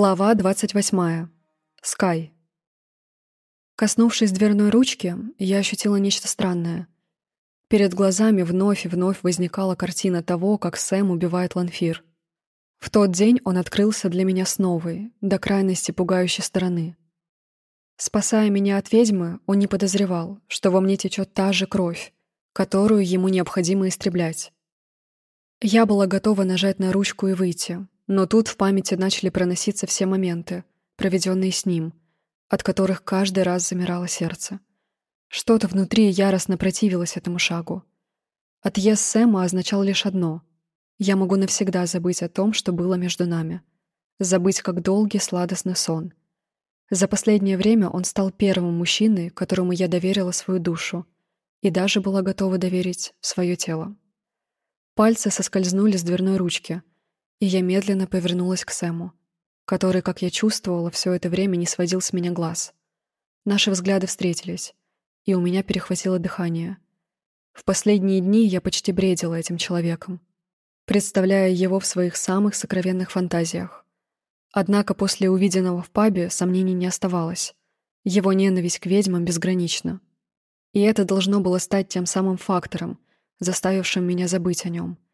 Глава 28. Скай. Коснувшись дверной ручки, я ощутила нечто странное. Перед глазами вновь и вновь возникала картина того, как Сэм убивает Ланфир. В тот день он открылся для меня с новой, до крайности пугающей стороны. Спасая меня от ведьмы, он не подозревал, что во мне течет та же кровь, которую ему необходимо истреблять. Я была готова нажать на ручку и выйти, но тут в памяти начали проноситься все моменты, проведенные с ним, от которых каждый раз замирало сердце. Что-то внутри яростно противилось этому шагу. Отъезд Сэма означал лишь одно — я могу навсегда забыть о том, что было между нами. Забыть как долгий сладостный сон. За последнее время он стал первым мужчиной, которому я доверила свою душу, и даже была готова доверить свое тело. Пальцы соскользнули с дверной ручки — и я медленно повернулась к Сэму, который, как я чувствовала, все это время не сводил с меня глаз. Наши взгляды встретились, и у меня перехватило дыхание. В последние дни я почти бредила этим человеком, представляя его в своих самых сокровенных фантазиях. Однако после увиденного в пабе сомнений не оставалось. Его ненависть к ведьмам безгранична. И это должно было стать тем самым фактором, заставившим меня забыть о нем —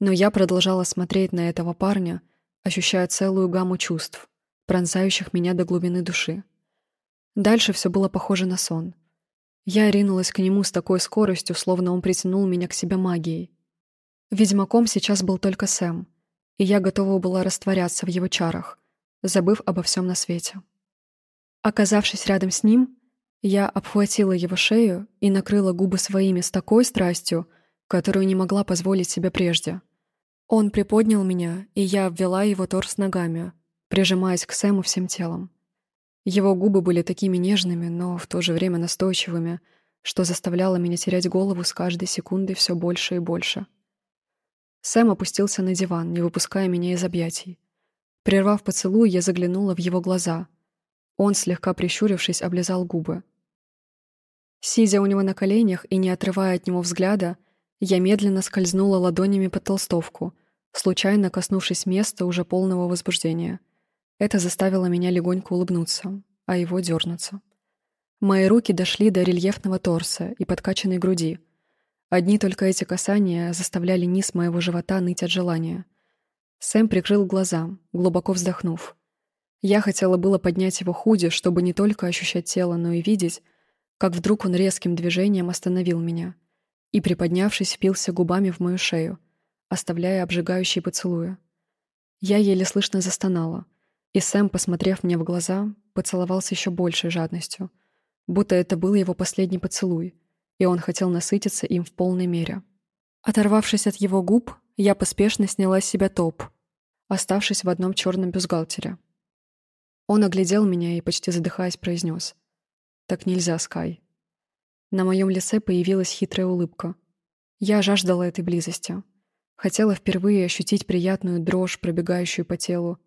но я продолжала смотреть на этого парня, ощущая целую гамму чувств, пронзающих меня до глубины души. Дальше все было похоже на сон. Я ринулась к нему с такой скоростью, словно он притянул меня к себе магией. Ведьмаком сейчас был только Сэм, и я готова была растворяться в его чарах, забыв обо всем на свете. Оказавшись рядом с ним, я обхватила его шею и накрыла губы своими с такой страстью, которую не могла позволить себе прежде. Он приподнял меня, и я обвела его торс ногами, прижимаясь к Сэму всем телом. Его губы были такими нежными, но в то же время настойчивыми, что заставляло меня терять голову с каждой секундой все больше и больше. Сэм опустился на диван, не выпуская меня из объятий. Прервав поцелуй, я заглянула в его глаза. Он, слегка прищурившись, облизал губы. Сидя у него на коленях и не отрывая от него взгляда, я медленно скользнула ладонями под толстовку, случайно коснувшись места уже полного возбуждения. Это заставило меня легонько улыбнуться, а его дернуться. Мои руки дошли до рельефного торса и подкачанной груди. Одни только эти касания заставляли низ моего живота ныть от желания. Сэм прикрыл глаза, глубоко вздохнув. Я хотела было поднять его худи, чтобы не только ощущать тело, но и видеть, как вдруг он резким движением остановил меня — и, приподнявшись, впился губами в мою шею, оставляя обжигающие поцелуи. Я еле слышно застонала, и Сэм, посмотрев мне в глаза, поцеловался еще большей жадностью, будто это был его последний поцелуй, и он хотел насытиться им в полной мере. Оторвавшись от его губ, я поспешно сняла с себя топ, оставшись в одном черном бюстгальтере. Он оглядел меня и, почти задыхаясь, произнес. «Так нельзя, Скай. На моем лице появилась хитрая улыбка. Я жаждала этой близости. Хотела впервые ощутить приятную дрожь, пробегающую по телу.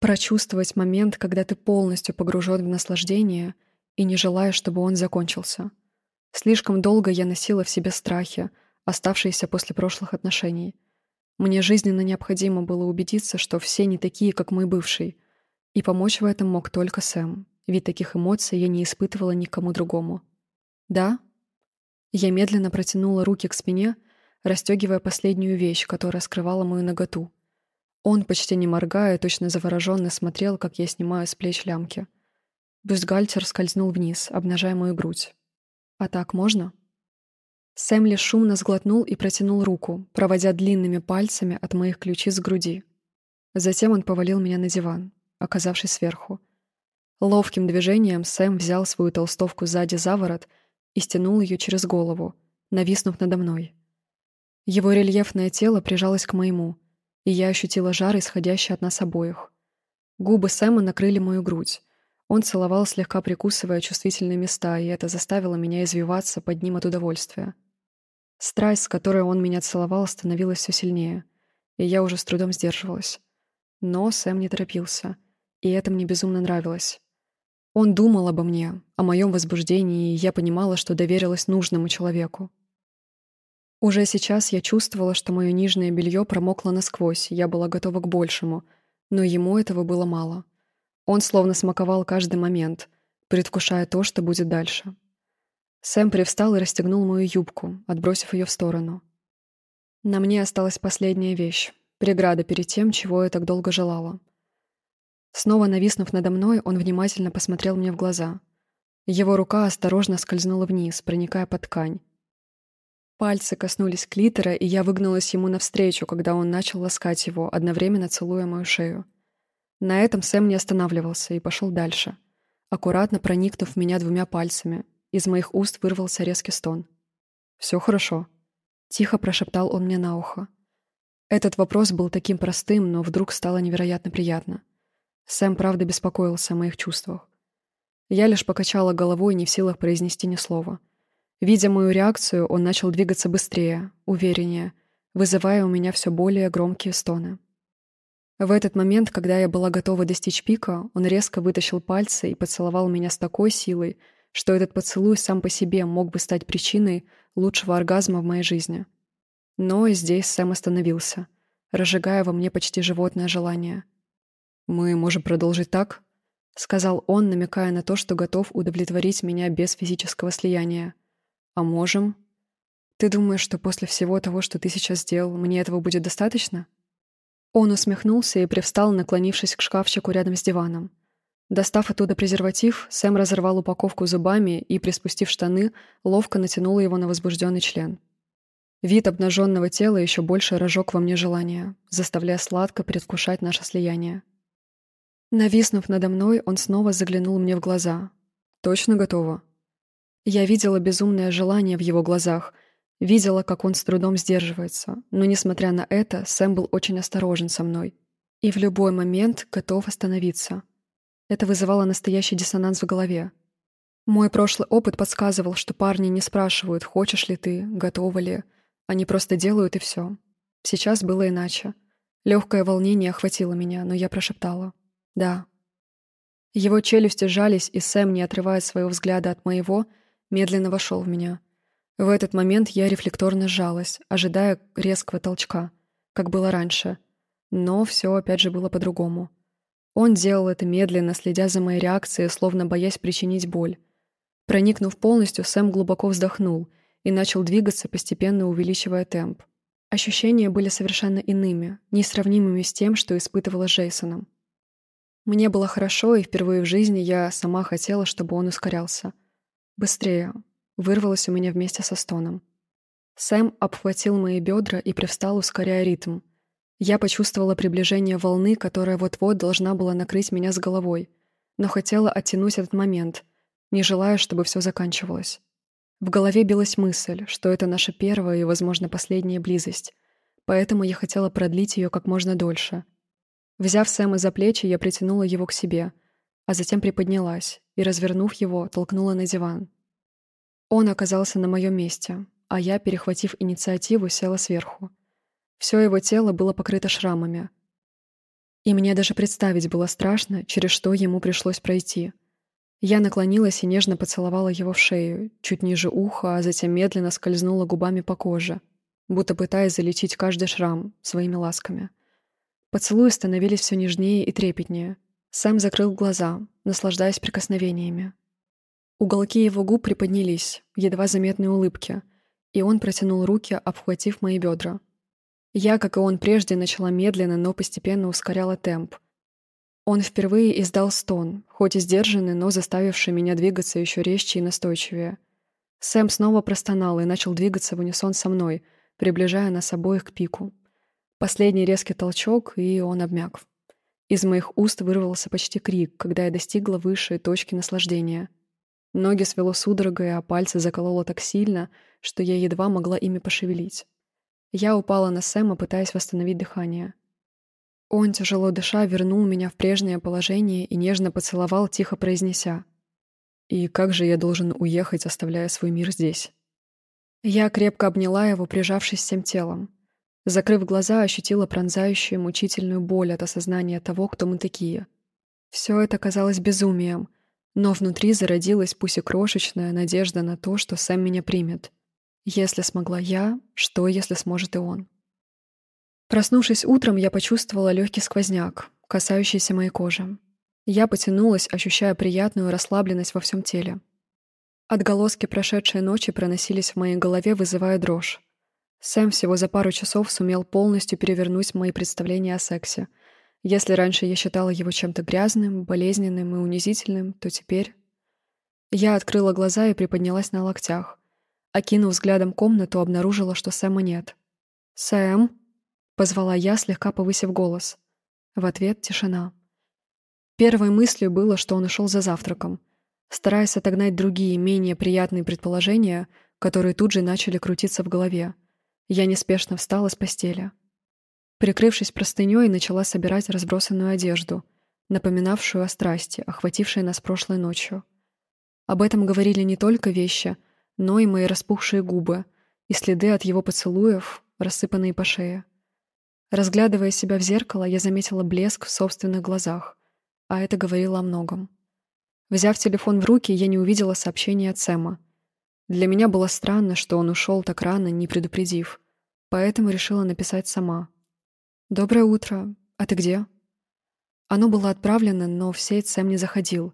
Прочувствовать момент, когда ты полностью погружен в наслаждение и не желаешь, чтобы он закончился. Слишком долго я носила в себе страхи, оставшиеся после прошлых отношений. Мне жизненно необходимо было убедиться, что все не такие, как мой бывший, и помочь в этом мог только Сэм, ведь таких эмоций я не испытывала никому другому. «Да?» Я медленно протянула руки к спине, расстегивая последнюю вещь, которая скрывала мою наготу. Он, почти не моргая, точно завороженно смотрел, как я снимаю с плеч лямки. Бюстгальтер скользнул вниз, обнажая мою грудь. «А так можно?» Сэм лишь шумно сглотнул и протянул руку, проводя длинными пальцами от моих ключиц с груди. Затем он повалил меня на диван, оказавшись сверху. Ловким движением Сэм взял свою толстовку сзади за ворот и стянул ее через голову, нависнув надо мной. Его рельефное тело прижалось к моему, и я ощутила жар, исходящий от нас обоих. Губы Сэма накрыли мою грудь. Он целовал, слегка прикусывая чувствительные места, и это заставило меня извиваться под ним от удовольствия. Страсть, с которой он меня целовал, становилась все сильнее, и я уже с трудом сдерживалась. Но Сэм не торопился, и это мне безумно нравилось. Он думал обо мне, о моем возбуждении, и я понимала, что доверилась нужному человеку. Уже сейчас я чувствовала, что мое нижнее белье промокло насквозь, я была готова к большему, но ему этого было мало. Он словно смаковал каждый момент, предвкушая то, что будет дальше. Сэм привстал и расстегнул мою юбку, отбросив ее в сторону. На мне осталась последняя вещь — преграда перед тем, чего я так долго желала. Снова нависнув надо мной, он внимательно посмотрел мне в глаза. Его рука осторожно скользнула вниз, проникая под ткань. Пальцы коснулись клитора, и я выгнулась ему навстречу, когда он начал ласкать его, одновременно целуя мою шею. На этом Сэм не останавливался и пошел дальше. Аккуратно проникнув в меня двумя пальцами, из моих уст вырвался резкий стон. «Все хорошо», — тихо прошептал он мне на ухо. Этот вопрос был таким простым, но вдруг стало невероятно приятно. Сэм правда беспокоился о моих чувствах. Я лишь покачала головой, не в силах произнести ни слова. Видя мою реакцию, он начал двигаться быстрее, увереннее, вызывая у меня все более громкие стоны. В этот момент, когда я была готова достичь пика, он резко вытащил пальцы и поцеловал меня с такой силой, что этот поцелуй сам по себе мог бы стать причиной лучшего оргазма в моей жизни. Но здесь Сэм остановился, разжигая во мне почти животное желание. «Мы можем продолжить так?» — сказал он, намекая на то, что готов удовлетворить меня без физического слияния. А можем? Ты думаешь, что после всего того, что ты сейчас сделал, мне этого будет достаточно? Он усмехнулся и привстал, наклонившись к шкафчику рядом с диваном. Достав оттуда презерватив, Сэм разорвал упаковку зубами и, приспустив штаны, ловко натянул его на возбужденный член. Вид обнаженного тела еще больше разжег во мне желание, заставляя сладко предвкушать наше слияние. Нависнув надо мной, он снова заглянул мне в глаза. «Точно готово?» Я видела безумное желание в его глазах, видела, как он с трудом сдерживается, но, несмотря на это, Сэм был очень осторожен со мной и в любой момент готов остановиться. Это вызывало настоящий диссонанс в голове. Мой прошлый опыт подсказывал, что парни не спрашивают, хочешь ли ты, готова ли. Они просто делают и все. Сейчас было иначе. Легкое волнение охватило меня, но я прошептала. «Да». Его челюсти жались, и Сэм, не отрывая своего взгляда от моего, медленно вошел в меня. В этот момент я рефлекторно сжалась, ожидая резкого толчка, как было раньше. Но все опять же было по-другому. Он делал это медленно, следя за моей реакцией, словно боясь причинить боль. Проникнув полностью, Сэм глубоко вздохнул и начал двигаться, постепенно увеличивая темп. Ощущения были совершенно иными, несравнимыми с тем, что испытывала с Джейсоном. Мне было хорошо, и впервые в жизни я сама хотела, чтобы он ускорялся — «Быстрее!» — вырвалось у меня вместе со стоном. Сэм обхватил мои бедра и привстал, ускоряя ритм. Я почувствовала приближение волны, которая вот-вот должна была накрыть меня с головой, но хотела оттянуть этот момент, не желая, чтобы все заканчивалось. В голове билась мысль, что это наша первая и, возможно, последняя близость, поэтому я хотела продлить ее как можно дольше. Взяв Сэма за плечи, я притянула его к себе — а затем приподнялась и, развернув его, толкнула на диван. Он оказался на моем месте, а я, перехватив инициативу, села сверху. Все его тело было покрыто шрамами. И мне даже представить было страшно, через что ему пришлось пройти. Я наклонилась и нежно поцеловала его в шею, чуть ниже уха, а затем медленно скользнула губами по коже, будто пытаясь залечить каждый шрам своими ласками. Поцелуи становились все нежнее и трепетнее — Сэм закрыл глаза, наслаждаясь прикосновениями. Уголки его губ приподнялись, едва заметные улыбки, и он протянул руки, обхватив мои бедра. Я, как и он прежде, начала медленно, но постепенно ускоряла темп. Он впервые издал стон, хоть и сдержанный, но заставивший меня двигаться еще резче и настойчивее. Сэм снова простонал и начал двигаться в унисон со мной, приближая нас обоих к пику. Последний резкий толчок, и он обмяк. Из моих уст вырвался почти крик, когда я достигла высшей точки наслаждения. Ноги свело судорогой, а пальцы закололо так сильно, что я едва могла ими пошевелить. Я упала на Сэма, пытаясь восстановить дыхание. Он, тяжело дыша, вернул меня в прежнее положение и нежно поцеловал, тихо произнеся. «И как же я должен уехать, оставляя свой мир здесь?» Я крепко обняла его, прижавшись всем телом. Закрыв глаза, ощутила пронзающую мучительную боль от осознания того, кто мы такие. Все это казалось безумием, но внутри зародилась пусть и крошечная надежда на то, что Сэм меня примет. Если смогла я, что если сможет и он? Проснувшись утром, я почувствовала легкий сквозняк, касающийся моей кожи. Я потянулась, ощущая приятную расслабленность во всем теле. Отголоски прошедшей ночи проносились в моей голове, вызывая дрожь. Сэм всего за пару часов сумел полностью перевернуть мои представления о сексе. Если раньше я считала его чем-то грязным, болезненным и унизительным, то теперь... Я открыла глаза и приподнялась на локтях. Окинув взглядом комнату, обнаружила, что Сэма нет. «Сэм?» — позвала я, слегка повысив голос. В ответ — тишина. Первой мыслью было, что он ушел за завтраком. Стараясь отогнать другие, менее приятные предположения, которые тут же начали крутиться в голове, я неспешно встала с постели. Прикрывшись простыней, начала собирать разбросанную одежду, напоминавшую о страсти, охватившей нас прошлой ночью. Об этом говорили не только вещи, но и мои распухшие губы и следы от его поцелуев, рассыпанные по шее. Разглядывая себя в зеркало, я заметила блеск в собственных глазах, а это говорило о многом. Взяв телефон в руки, я не увидела сообщения от Сэма. Для меня было странно, что он ушел так рано, не предупредив, поэтому решила написать сама. «Доброе утро. А ты где?» Оно было отправлено, но в сеть Сэм не заходил.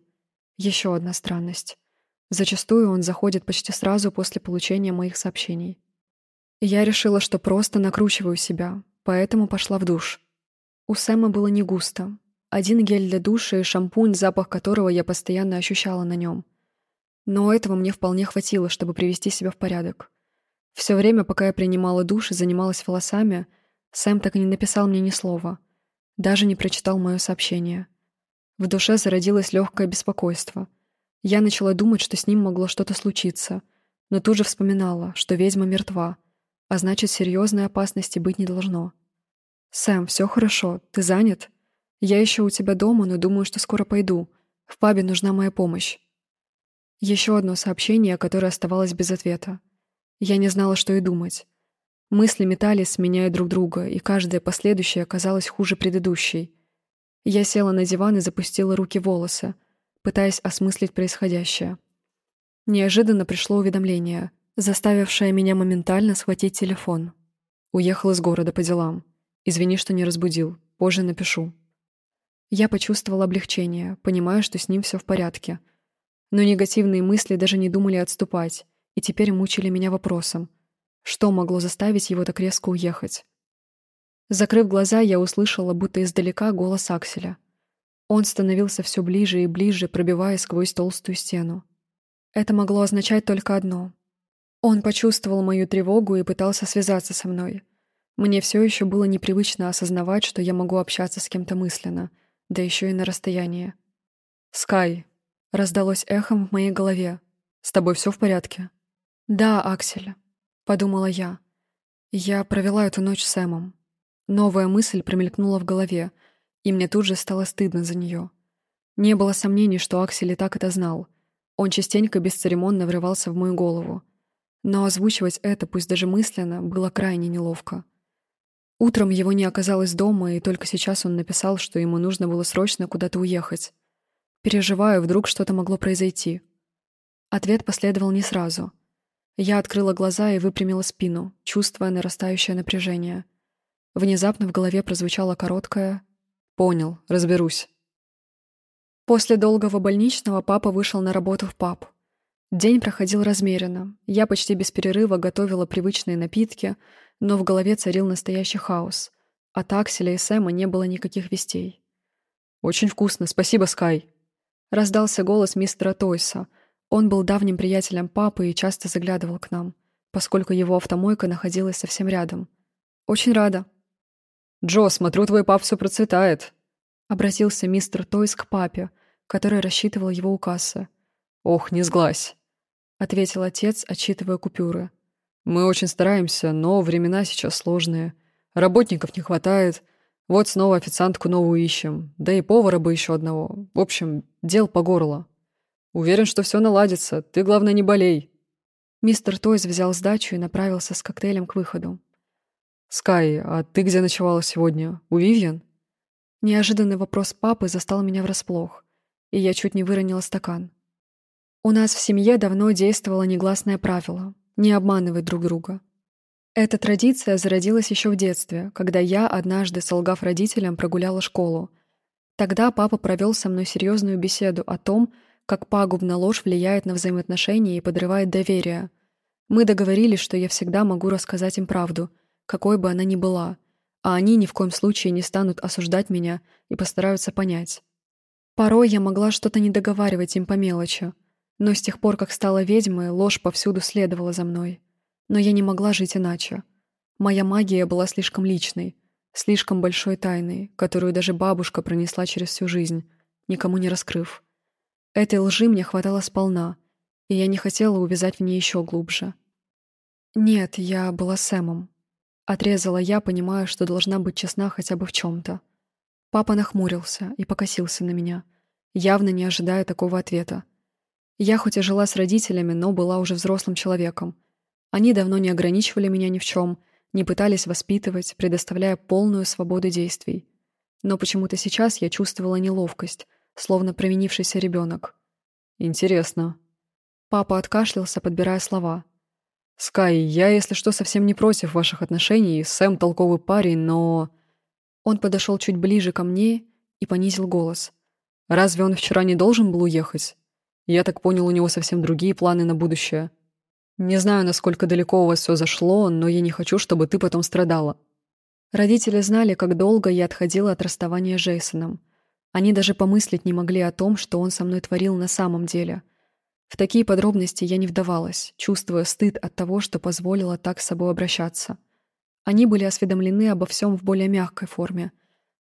Еще одна странность. Зачастую он заходит почти сразу после получения моих сообщений. Я решила, что просто накручиваю себя, поэтому пошла в душ. У Сэма было не густо. Один гель для душа и шампунь, запах которого я постоянно ощущала на нем. Но этого мне вполне хватило, чтобы привести себя в порядок. Все время, пока я принимала душ и занималась волосами, Сэм так и не написал мне ни слова. Даже не прочитал мое сообщение. В душе зародилось легкое беспокойство. Я начала думать, что с ним могло что-то случиться, но тут же вспоминала, что ведьма мертва, а значит, серьезной опасности быть не должно. «Сэм, все хорошо. Ты занят? Я еще у тебя дома, но думаю, что скоро пойду. В пабе нужна моя помощь». Еще одно сообщение, которое оставалось без ответа. Я не знала, что и думать. Мысли метались, сменяя друг друга, и каждая последующая оказалась хуже предыдущей. Я села на диван и запустила руки в волосы, пытаясь осмыслить происходящее. Неожиданно пришло уведомление, заставившее меня моментально схватить телефон. Уехал из города по делам. Извини, что не разбудил. Позже напишу. Я почувствовала облегчение, понимая, что с ним все в порядке. Но негативные мысли даже не думали отступать, и теперь мучили меня вопросом. Что могло заставить его так резко уехать? Закрыв глаза, я услышала, будто издалека, голос Акселя. Он становился все ближе и ближе, пробивая сквозь толстую стену. Это могло означать только одно. Он почувствовал мою тревогу и пытался связаться со мной. Мне все еще было непривычно осознавать, что я могу общаться с кем-то мысленно, да еще и на расстоянии. «Скай!» — раздалось эхом в моей голове. «С тобой все в порядке?» «Да, Аксель», — подумала я. Я провела эту ночь с Сэмом. Новая мысль промелькнула в голове, и мне тут же стало стыдно за нее. Не было сомнений, что Аксель и так это знал. Он частенько бесцеремонно врывался в мою голову. Но озвучивать это, пусть даже мысленно, было крайне неловко. Утром его не оказалось дома, и только сейчас он написал, что ему нужно было срочно куда-то уехать. Переживаю, вдруг что-то могло произойти. Ответ последовал не сразу. Я открыла глаза и выпрямила спину, чувствуя нарастающее напряжение. Внезапно в голове прозвучало короткое «Понял, разберусь». После долгого больничного папа вышел на работу в паб. День проходил размеренно. Я почти без перерыва готовила привычные напитки — но в голове царил настоящий хаос. От Акселя и Сэма не было никаких вестей. «Очень вкусно, спасибо, Скай!» Раздался голос мистера Тойса. Он был давним приятелем папы и часто заглядывал к нам, поскольку его автомойка находилась совсем рядом. «Очень рада». «Джо, смотрю, твой пап все процветает», — обратился мистер Тойс к папе, который рассчитывал его у кассы. «Ох, не сглазь», — ответил отец, отчитывая купюры. Мы очень стараемся, но времена сейчас сложные. Работников не хватает. Вот снова официантку новую ищем. Да и повара бы еще одного. В общем, дел по горло. Уверен, что все наладится. Ты, главное, не болей. Мистер Тойс взял сдачу и направился с коктейлем к выходу. «Скай, а ты где ночевала сегодня? У Вивьен?» Неожиданный вопрос папы застал меня врасплох, и я чуть не выронила стакан. У нас в семье давно действовало негласное правило не обманывать друг друга. Эта традиция зародилась еще в детстве, когда я, однажды солгав родителям, прогуляла школу. Тогда папа провел со мной серьезную беседу о том, как пагубно ложь влияет на взаимоотношения и подрывает доверие. Мы договорились, что я всегда могу рассказать им правду, какой бы она ни была, а они ни в коем случае не станут осуждать меня и постараются понять. Порой я могла что-то не договаривать им по мелочи, но с тех пор, как стала ведьмой, ложь повсюду следовала за мной. Но я не могла жить иначе. Моя магия была слишком личной, слишком большой тайной, которую даже бабушка пронесла через всю жизнь, никому не раскрыв. Этой лжи мне хватало сполна, и я не хотела увязать в ней еще глубже. Нет, я была Сэмом. Отрезала я, понимая, что должна быть честна хотя бы в чем-то. Папа нахмурился и покосился на меня, явно не ожидая такого ответа. Я хоть и жила с родителями, но была уже взрослым человеком. Они давно не ограничивали меня ни в чем, не пытались воспитывать, предоставляя полную свободу действий. Но почему-то сейчас я чувствовала неловкость, словно провинившийся ребенок. «Интересно». Папа откашлялся, подбирая слова. «Скай, я, если что, совсем не против ваших отношений. Сэм толковый парень, но...» Он подошел чуть ближе ко мне и понизил голос. «Разве он вчера не должен был уехать? Я так понял, у него совсем другие планы на будущее. Не знаю, насколько далеко у вас все зашло, но я не хочу, чтобы ты потом страдала». Родители знали, как долго я отходила от расставания с Джейсоном. Они даже помыслить не могли о том, что он со мной творил на самом деле. В такие подробности я не вдавалась, чувствуя стыд от того, что позволила так с собой обращаться. Они были осведомлены обо всем в более мягкой форме.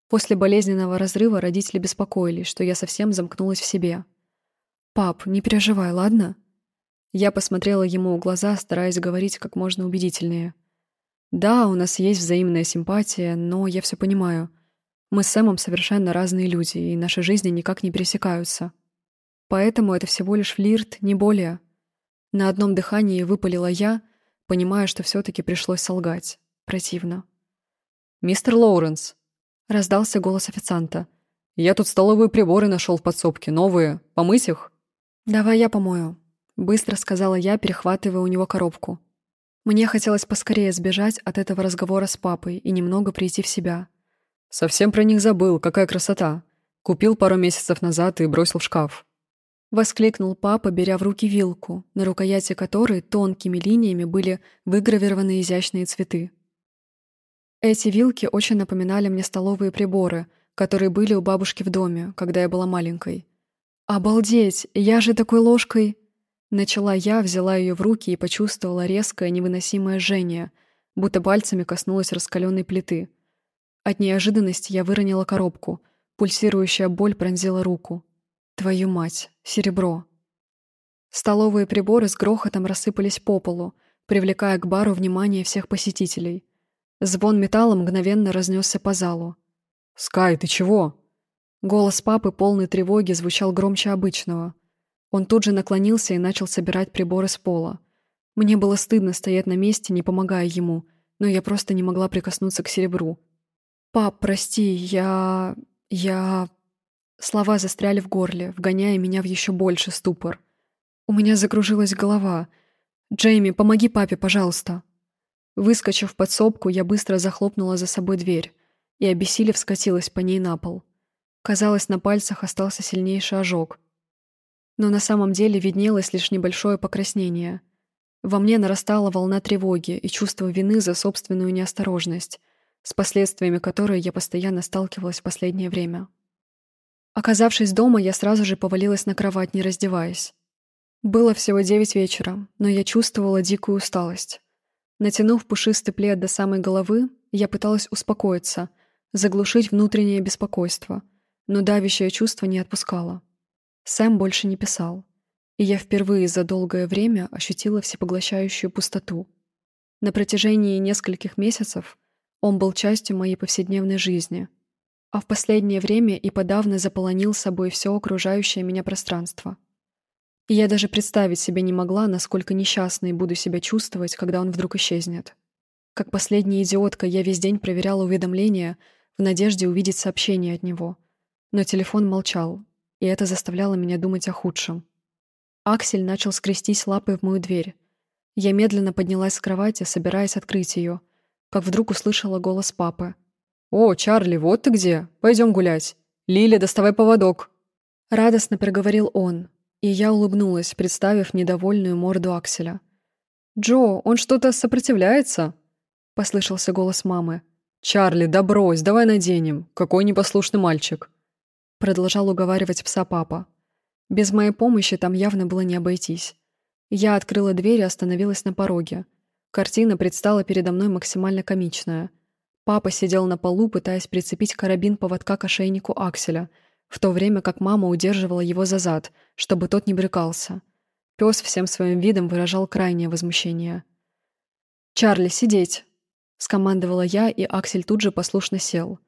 После болезненного разрыва родители беспокоились, что я совсем замкнулась в себе. «Пап, не переживай, ладно?» Я посмотрела ему в глаза, стараясь говорить как можно убедительнее. «Да, у нас есть взаимная симпатия, но я все понимаю. Мы с Сэмом совершенно разные люди, и наши жизни никак не пересекаются. Поэтому это всего лишь флирт, не более. На одном дыхании выпалила я, понимая, что все-таки пришлось солгать. Противно. «Мистер Лоуренс!» — раздался голос официанта. «Я тут столовые приборы нашел в подсобке, новые. Помыть их?» «Давай я помою», — быстро сказала я, перехватывая у него коробку. Мне хотелось поскорее сбежать от этого разговора с папой и немного прийти в себя — «Совсем про них забыл, какая красота. Купил пару месяцев назад и бросил в шкаф». Воскликнул папа, беря в руки вилку, на рукояти которой тонкими линиями были выгравированы изящные цветы. Эти вилки очень напоминали мне столовые приборы, которые были у бабушки в доме, когда я была маленькой. «Обалдеть! Я же такой ложкой...» Начала я, взяла ее в руки и почувствовала резкое невыносимое жжение, будто пальцами коснулась раскаленной плиты — от неожиданности я выронила коробку. Пульсирующая боль пронзила руку. Твою мать, серебро. Столовые приборы с грохотом рассыпались по полу, привлекая к бару внимание всех посетителей. Звон металла мгновенно разнесся по залу. «Скай, ты чего?» Голос папы, полный тревоги, звучал громче обычного. Он тут же наклонился и начал собирать приборы с пола. Мне было стыдно стоять на месте, не помогая ему, но я просто не могла прикоснуться к серебру, «Пап, прости, я... я...» Слова застряли в горле, вгоняя меня в еще больше ступор. У меня закружилась голова. «Джейми, помоги папе, пожалуйста!» Выскочив в подсобку, я быстро захлопнула за собой дверь и, обессилев, скатилась по ней на пол. Казалось, на пальцах остался сильнейший ожог. Но на самом деле виднелось лишь небольшое покраснение. Во мне нарастала волна тревоги и чувство вины за собственную неосторожность с последствиями которой я постоянно сталкивалась в последнее время. Оказавшись дома, я сразу же повалилась на кровать, не раздеваясь. Было всего девять вечера, но я чувствовала дикую усталость. Натянув пушистый плед до самой головы, я пыталась успокоиться, заглушить внутреннее беспокойство, но давящее чувство не отпускало. Сэм больше не писал, и я впервые за долгое время ощутила всепоглощающую пустоту. На протяжении нескольких месяцев он был частью моей повседневной жизни, а в последнее время и подавно заполонил собой все окружающее меня пространство. И я даже представить себе не могла, насколько несчастной буду себя чувствовать, когда он вдруг исчезнет. Как последняя идиотка, я весь день проверяла уведомления в надежде увидеть сообщение от него. Но телефон молчал, и это заставляло меня думать о худшем. Аксель начал скрестись лапой в мою дверь. Я медленно поднялась с кровати, собираясь открыть ее, как вдруг услышала голос папы. «О, Чарли, вот ты где! Пойдем гулять. Лиля, доставай поводок!» Радостно проговорил он, и я улыбнулась, представив недовольную морду Акселя. «Джо, он что-то сопротивляется?» — послышался голос мамы. «Чарли, да брось, давай наденем. Какой непослушный мальчик!» Продолжал уговаривать пса папа. Без моей помощи там явно было не обойтись. Я открыла дверь и остановилась на пороге. Картина предстала передо мной максимально комичная. Папа сидел на полу, пытаясь прицепить карабин поводка к ошейнику Акселя, в то время как мама удерживала его за зад, чтобы тот не брыкался. Пес всем своим видом выражал крайнее возмущение. «Чарли, сидеть!» — скомандовала я, и Аксель тут же послушно сел.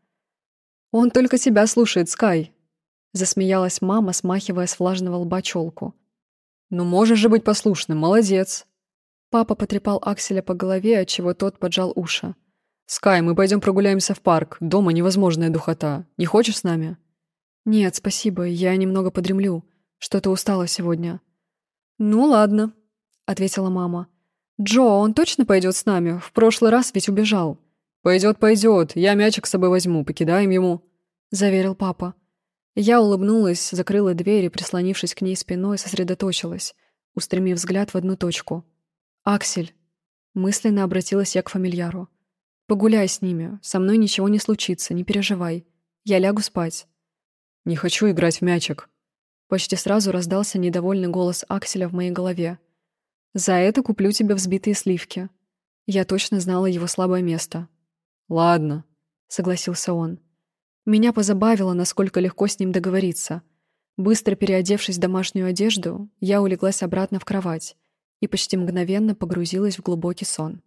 «Он только тебя слушает, Скай!» — засмеялась мама, смахивая с влажного лба челку. «Ну можешь же быть послушным, молодец!» Папа потрепал Акселя по голове, отчего тот поджал уши. «Скай, мы пойдем прогуляемся в парк. Дома невозможная духота. Не хочешь с нами?» «Нет, спасибо, я немного подремлю. Что-то устала сегодня». «Ну ладно», — ответила мама. «Джо, он точно пойдет с нами? В прошлый раз ведь убежал». «Пойдет, пойдет. Я мячик с собой возьму, покидаем ему», — заверил папа. Я улыбнулась, закрыла дверь и, прислонившись к ней спиной, сосредоточилась, устремив взгляд в одну точку. «Аксель!» Мысленно обратилась я к фамильяру. «Погуляй с ними, со мной ничего не случится, не переживай. Я лягу спать». «Не хочу играть в мячик». Почти сразу раздался недовольный голос Акселя в моей голове. «За это куплю тебе взбитые сливки». Я точно знала его слабое место. «Ладно», — согласился он. Меня позабавило, насколько легко с ним договориться. Быстро переодевшись в домашнюю одежду, я улеглась обратно в кровать и почти мгновенно погрузилась в глубокий сон.